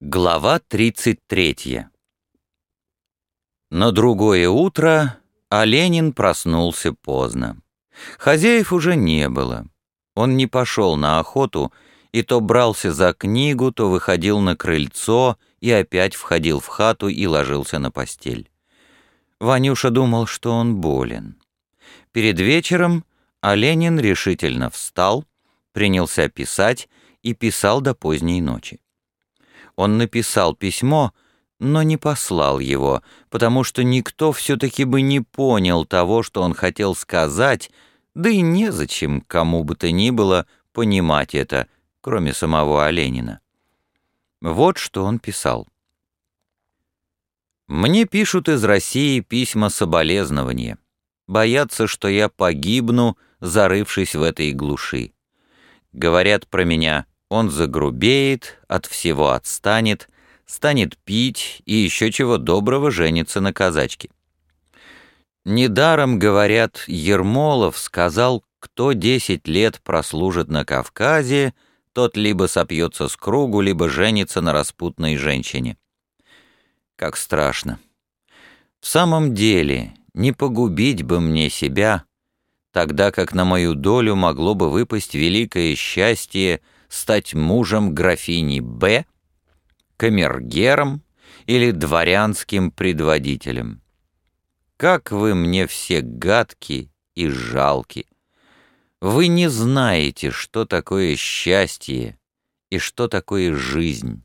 Глава 33 На другое утро Оленин проснулся поздно. Хозяев уже не было. Он не пошел на охоту и то брался за книгу, то выходил на крыльцо и опять входил в хату и ложился на постель. Ванюша думал, что он болен. Перед вечером Оленин решительно встал, принялся писать и писал до поздней ночи. Он написал письмо, но не послал его, потому что никто все-таки бы не понял того, что он хотел сказать, да и незачем кому бы то ни было понимать это, кроме самого Оленина. Вот что он писал. «Мне пишут из России письма соболезнования. Боятся, что я погибну, зарывшись в этой глуши. Говорят про меня — он загрубеет, от всего отстанет, станет пить и еще чего доброго женится на казачке. Недаром, говорят, Ермолов сказал, кто десять лет прослужит на Кавказе, тот либо сопьется с кругу, либо женится на распутной женщине. Как страшно. В самом деле, не погубить бы мне себя, тогда как на мою долю могло бы выпасть великое счастье — стать мужем графини Б, камергером или дворянским предводителем. Как вы мне все гадки и жалки. Вы не знаете, что такое счастье и что такое жизнь.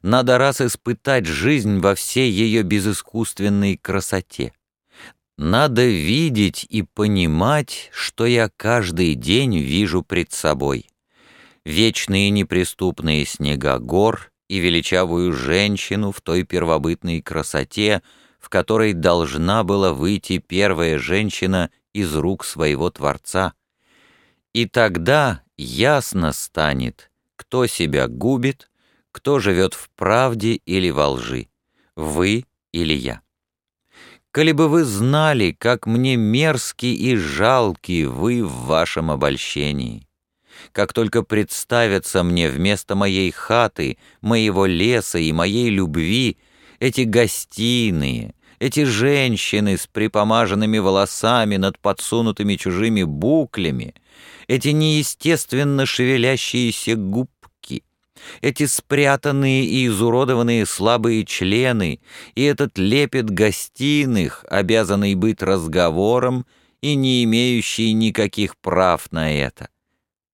Надо раз испытать жизнь во всей ее безыскусственной красоте. Надо видеть и понимать, что я каждый день вижу пред собой вечные неприступные снега гор и величавую женщину в той первобытной красоте, в которой должна была выйти первая женщина из рук своего Творца. И тогда ясно станет, кто себя губит, кто живет в правде или во лжи, вы или я. Коли бы вы знали, как мне мерзки и жалки вы в вашем обольщении, как только представятся мне вместо моей хаты, моего леса и моей любви эти гостиные, эти женщины с припомаженными волосами над подсунутыми чужими буклями, эти неестественно шевелящиеся губки, эти спрятанные и изуродованные слабые члены и этот лепет гостиных, обязанный быть разговором и не имеющий никаких прав на это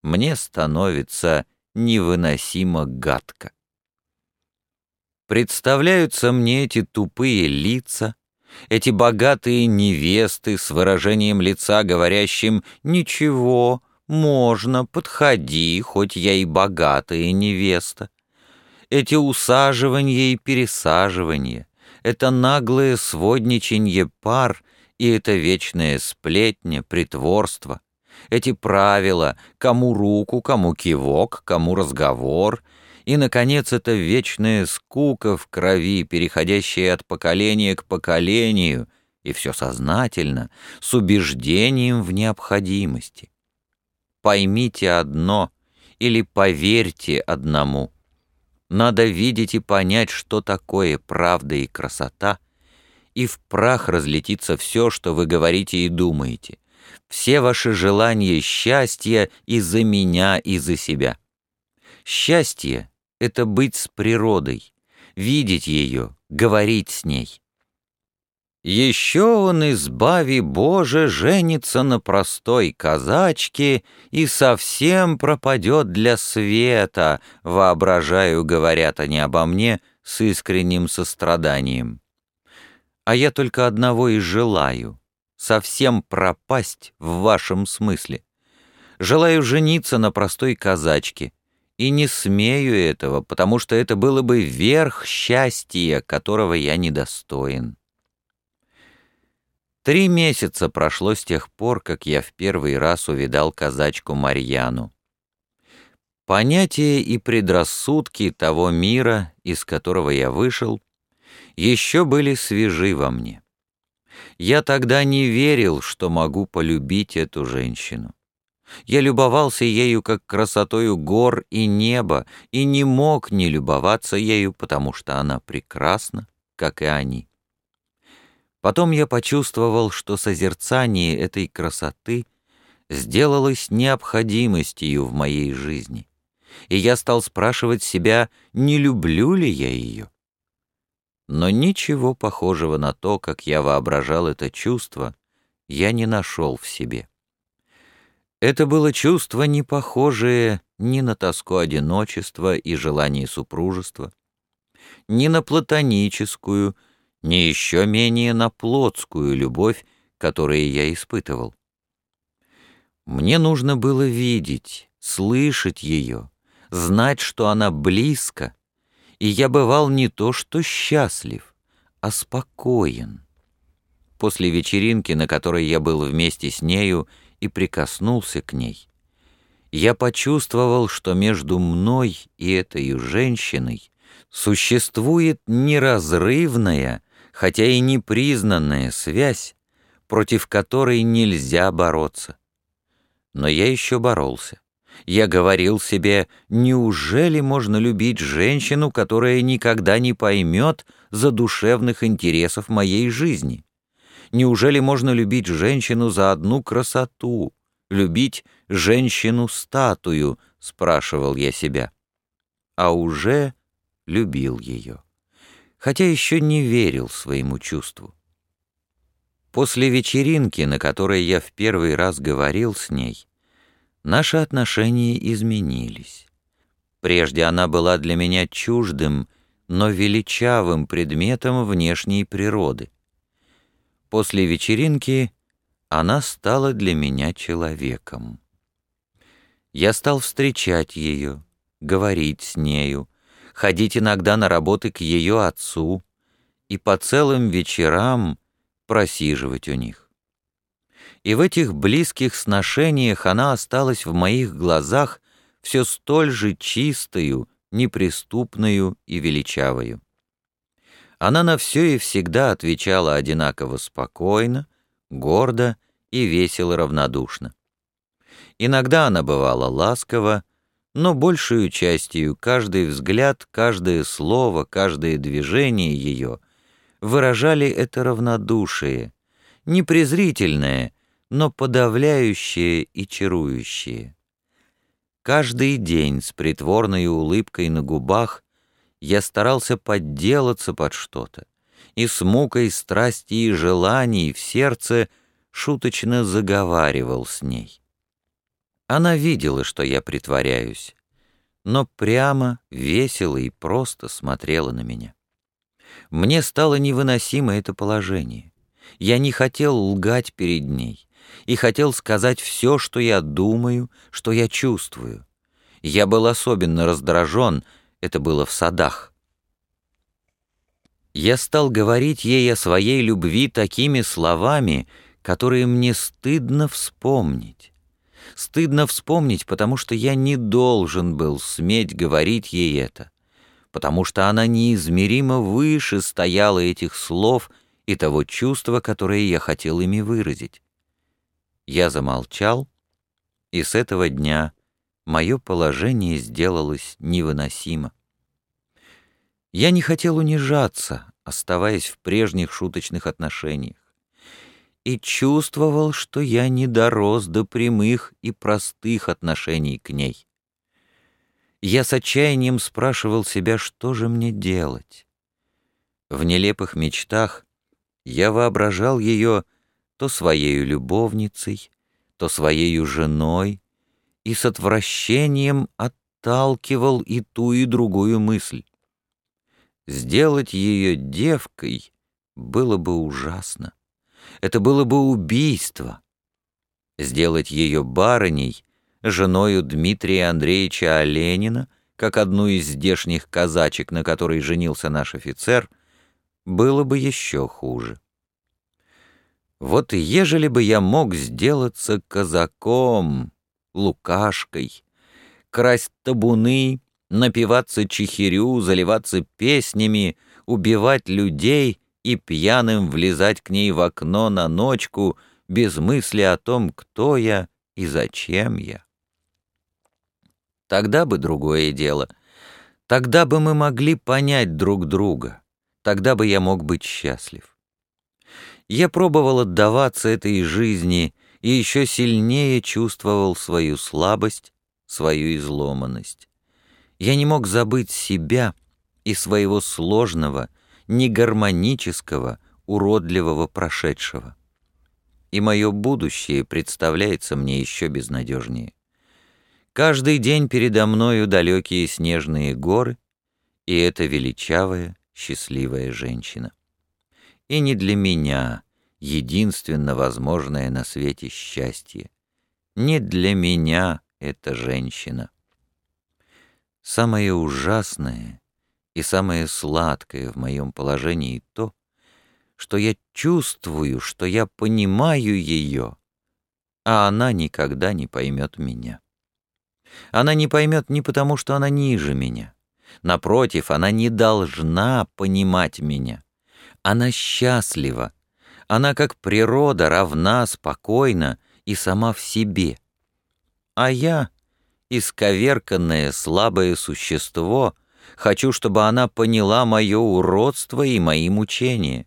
мне становится невыносимо гадко. Представляются мне эти тупые лица, эти богатые невесты с выражением лица, говорящим «Ничего, можно, подходи, хоть я и богатая невеста». Эти усаживания и пересаживания, это наглое сводничанье пар и это вечная сплетня, притворство — эти правила, кому руку, кому кивок, кому разговор, и, наконец, эта вечная скука в крови, переходящая от поколения к поколению, и все сознательно, с убеждением в необходимости. Поймите одно или поверьте одному. Надо видеть и понять, что такое правда и красота, и в прах разлетится все, что вы говорите и думаете — все ваши желания счастья из-за меня и за себя. Счастье — это быть с природой, видеть ее, говорить с ней. Еще он, избави Боже, женится на простой казачке и совсем пропадет для света, воображаю, говорят они обо мне с искренним состраданием. А я только одного и желаю совсем пропасть в вашем смысле. Желаю жениться на простой казачке, и не смею этого, потому что это было бы верх счастья, которого я недостоин. Три месяца прошло с тех пор, как я в первый раз увидал казачку Марьяну. Понятия и предрассудки того мира, из которого я вышел, еще были свежи во мне. Я тогда не верил, что могу полюбить эту женщину. Я любовался ею как красотою гор и неба, и не мог не любоваться ею, потому что она прекрасна, как и они. Потом я почувствовал, что созерцание этой красоты сделалось необходимостью в моей жизни, и я стал спрашивать себя, не люблю ли я ее. Но ничего похожего на то, как я воображал это чувство, я не нашел в себе. Это было чувство, не похожее ни на тоску одиночества и желание супружества, ни на платоническую, ни еще менее на плотскую любовь, которую я испытывал. Мне нужно было видеть, слышать ее, знать, что она близко, и я бывал не то что счастлив, а спокоен. После вечеринки, на которой я был вместе с нею, и прикоснулся к ней, я почувствовал, что между мной и этой женщиной существует неразрывная, хотя и непризнанная связь, против которой нельзя бороться. Но я еще боролся. Я говорил себе, неужели можно любить женщину, которая никогда не поймет задушевных интересов моей жизни? Неужели можно любить женщину за одну красоту? Любить женщину-статую, спрашивал я себя. А уже любил ее. Хотя еще не верил своему чувству. После вечеринки, на которой я в первый раз говорил с ней, наши отношения изменились. Прежде она была для меня чуждым, но величавым предметом внешней природы. После вечеринки она стала для меня человеком. Я стал встречать ее, говорить с нею, ходить иногда на работы к ее отцу и по целым вечерам просиживать у них. И в этих близких сношениях она осталась в моих глазах все столь же чистою, неприступную и величавою. Она на все и всегда отвечала одинаково спокойно, гордо и весело равнодушно. Иногда она бывала ласкова, но большую частью каждый взгляд, каждое слово, каждое движение ее выражали это равнодушие, не презрительное, но подавляющее и чарующее. Каждый день с притворной улыбкой на губах я старался подделаться под что-то, и с мукой страсти и желаний в сердце шуточно заговаривал с ней. Она видела, что я притворяюсь, но прямо, весело и просто смотрела на меня. Мне стало невыносимо это положение. Я не хотел лгать перед ней и хотел сказать все, что я думаю, что я чувствую. Я был особенно раздражен, это было в садах. Я стал говорить ей о своей любви такими словами, которые мне стыдно вспомнить. Стыдно вспомнить, потому что я не должен был сметь говорить ей это, потому что она неизмеримо выше стояла этих слов и того чувства, которое я хотел ими выразить. Я замолчал, и с этого дня мое положение сделалось невыносимо. Я не хотел унижаться, оставаясь в прежних шуточных отношениях, и чувствовал, что я не дорос до прямых и простых отношений к ней. Я с отчаянием спрашивал себя, что же мне делать. В нелепых мечтах я воображал ее то своей любовницей, то своей женой, и с отвращением отталкивал и ту, и другую мысль. Сделать ее девкой было бы ужасно. Это было бы убийство. Сделать ее барыней, женою Дмитрия Андреевича Оленина, как одну из здешних казачек, на которой женился наш офицер, было бы еще хуже. Вот ежели бы я мог сделаться казаком, Лукашкой, красть табуны, напиваться чехирю, заливаться песнями, убивать людей и пьяным влезать к ней в окно на ночку без мысли о том, кто я И зачем я? Тогда бы другое дело. Тогда бы мы могли понять друг друга. Тогда бы я мог быть счастлив. Я пробовал отдаваться этой жизни и еще сильнее чувствовал свою слабость, свою изломанность. Я не мог забыть себя и своего сложного, негармонического, уродливого прошедшего. И мое будущее представляется мне еще безнадежнее. Каждый день передо мною далекие снежные горы, и эта величавая, счастливая женщина. И не для меня единственно возможное на свете счастье. Не для меня эта женщина. Самое ужасное и самое сладкое в моем положении то, что я чувствую, что я понимаю ее, а она никогда не поймет меня. Она не поймет не потому, что она ниже меня. Напротив, она не должна понимать меня. Она счастлива. Она, как природа, равна, спокойна и сама в себе. А я, исковерканное, слабое существо, хочу, чтобы она поняла мое уродство и мои мучения.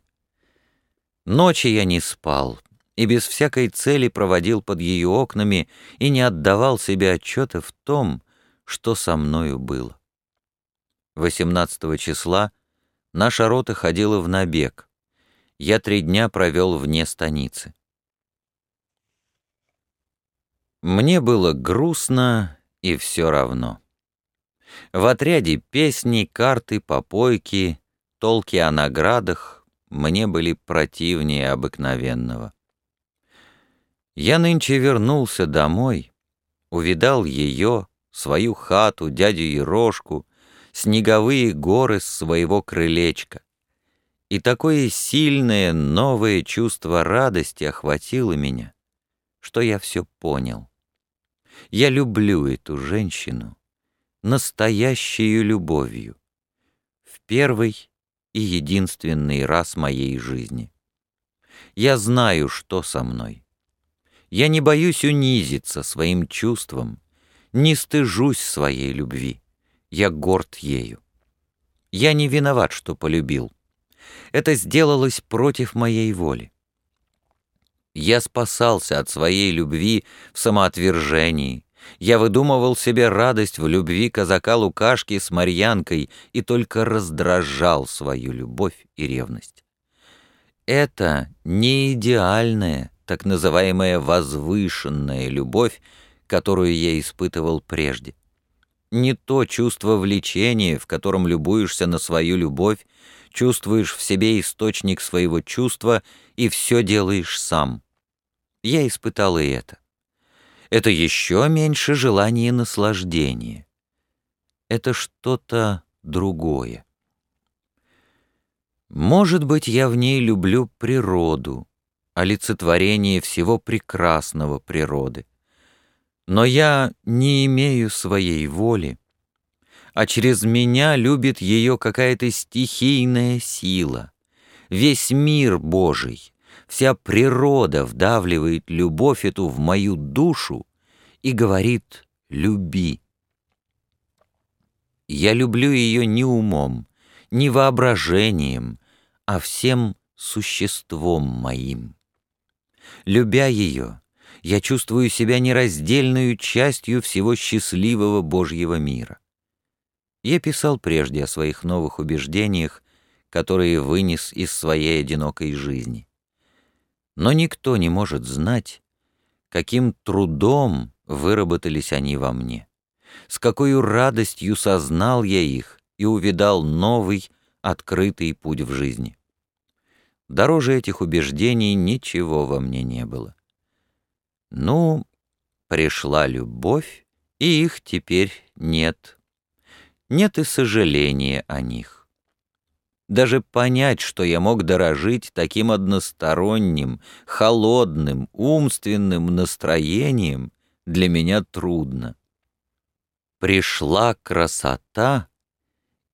Ночи я не спал и без всякой цели проводил под ее окнами и не отдавал себе отчета в том, что со мною было. 18 числа наша рота ходила в набег. Я три дня провел вне станицы. Мне было грустно и все равно. В отряде песни, карты, попойки, толки о наградах, мне были противнее обыкновенного. Я нынче вернулся домой, увидал ее, свою хату, дядю Ерошку, снеговые горы с своего крылечка. И такое сильное новое чувство радости охватило меня, что я все понял. Я люблю эту женщину настоящей любовью. В первый и единственный раз моей жизни. Я знаю, что со мной. Я не боюсь унизиться своим чувством, не стыжусь своей любви. Я горд ею. Я не виноват, что полюбил. Это сделалось против моей воли. Я спасался от своей любви в самоотвержении, я выдумывал себе радость в любви казака Лукашки с Марьянкой и только раздражал свою любовь и ревность. Это не идеальная, так называемая возвышенная любовь, которую я испытывал прежде. Не то чувство влечения, в котором любуешься на свою любовь, чувствуешь в себе источник своего чувства и все делаешь сам. Я испытал и это это еще меньше желания наслаждения. Это что-то другое. Может быть, я в ней люблю природу, олицетворение всего прекрасного природы. Но я не имею своей воли, а через меня любит ее какая-то стихийная сила, весь мир Божий, Вся природа вдавливает любовь эту в мою душу и говорит «люби». Я люблю ее не умом, не воображением, а всем существом моим. Любя ее, я чувствую себя нераздельной частью всего счастливого Божьего мира. Я писал прежде о своих новых убеждениях, которые вынес из своей одинокой жизни. Но никто не может знать, каким трудом выработались они во мне, с какой радостью сознал я их и увидал новый, открытый путь в жизни. Дороже этих убеждений ничего во мне не было. Ну, пришла любовь, и их теперь нет. Нет и сожаления о них. Даже понять, что я мог дорожить таким односторонним, холодным, умственным настроением, для меня трудно. Пришла красота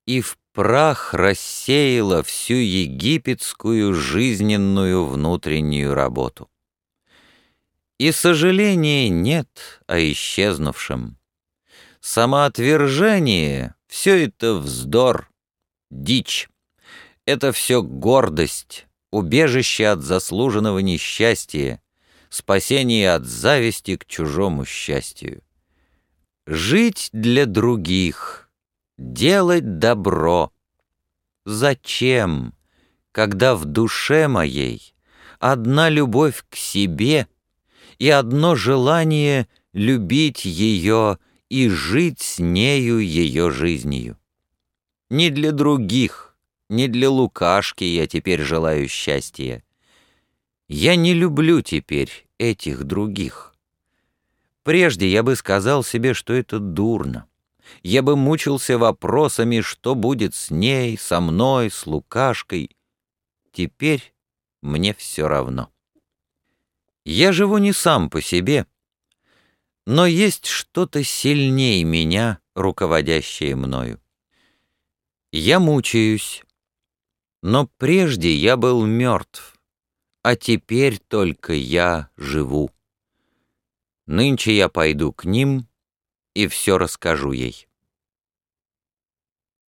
и в прах рассеяла всю египетскую жизненную внутреннюю работу. И сожаления нет о исчезнувшем. Самоотвержение — все это вздор, дичь. Это все гордость, убежище от заслуженного несчастья, спасение от зависти к чужому счастью. Жить для других, делать добро. Зачем, когда в душе моей одна любовь к себе и одно желание любить ее и жить с нею ее жизнью? Не для других, не для Лукашки я теперь желаю счастья. Я не люблю теперь этих других. Прежде я бы сказал себе, что это дурно. Я бы мучился вопросами, что будет с ней, со мной, с Лукашкой. Теперь мне все равно. Я живу не сам по себе, но есть что-то сильнее меня, руководящее мною. Я мучаюсь, но прежде я был мертв, а теперь только я живу. Нынче я пойду к ним и все расскажу ей.